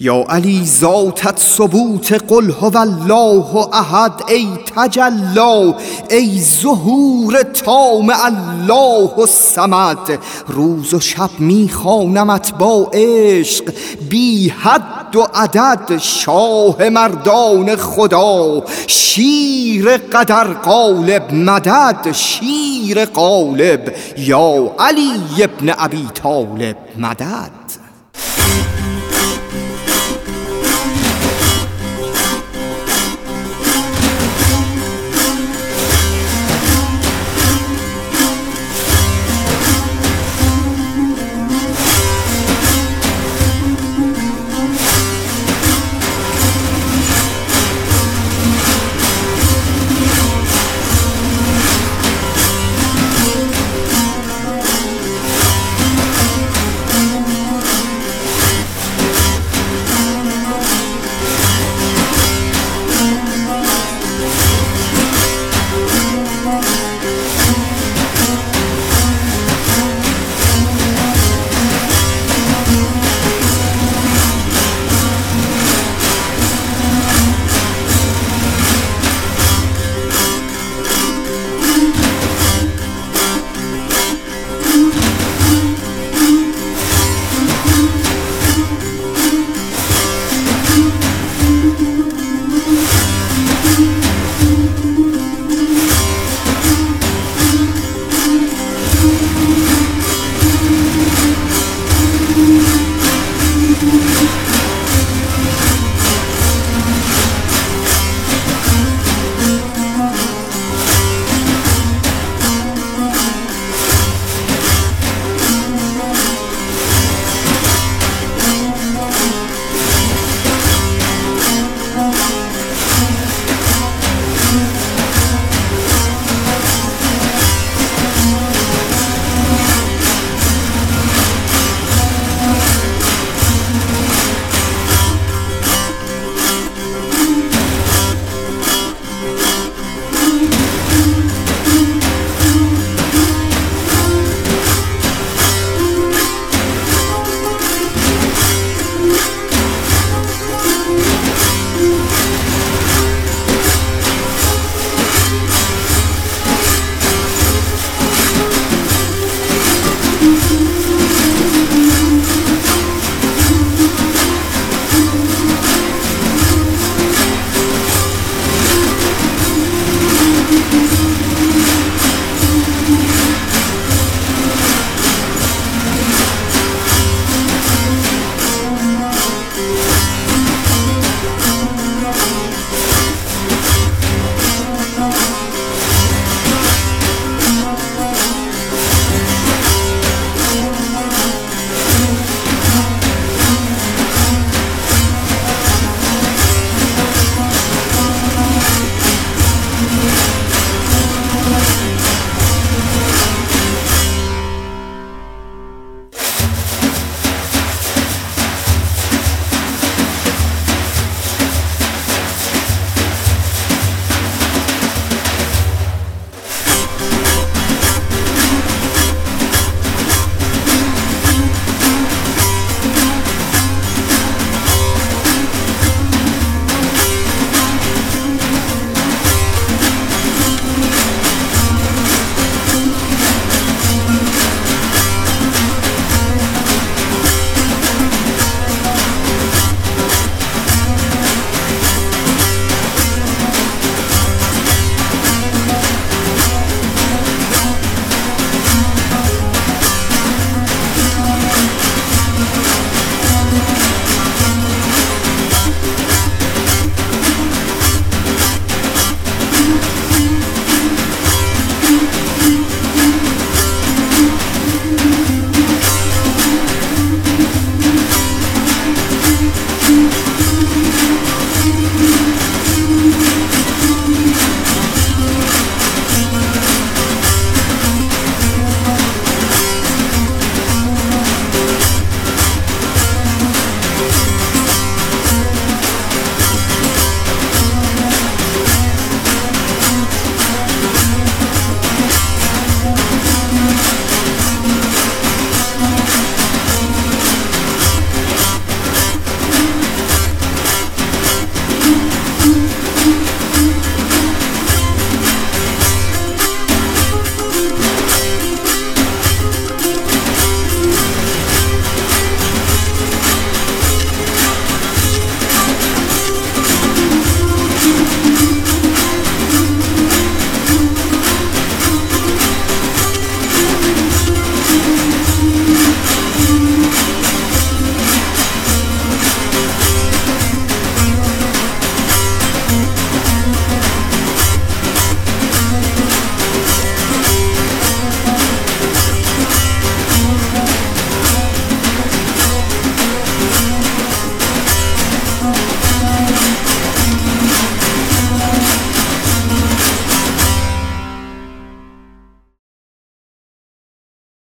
یا علی ذاتت ثبوت قل هو الله احد ای تجلا ای ظهور تام الله الصمد. روز و شب میخوانمت با عشق بی حد و عدد شاه مردان خدا. شیر قدر قالب مدد شیر قالب یا علی ابن ابی طالب مدد.